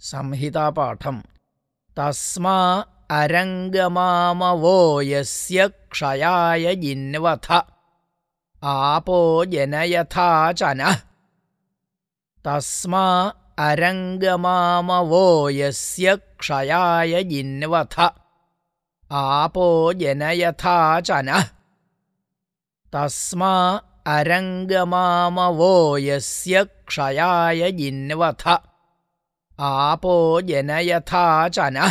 संहितापाठम्। तस्मा अरङ्गमामवो यस्य क्षयाय जिन्वथ। आपो जनयथा च नः तस्मा अरङ्गमामवो यस्य क्षयाय जिन्वथ। आपो जनयथा च नः तस्मा अरङ्गमामवो यस्य क्षयाय जिन्वथ อาโปเยนยถาจานะ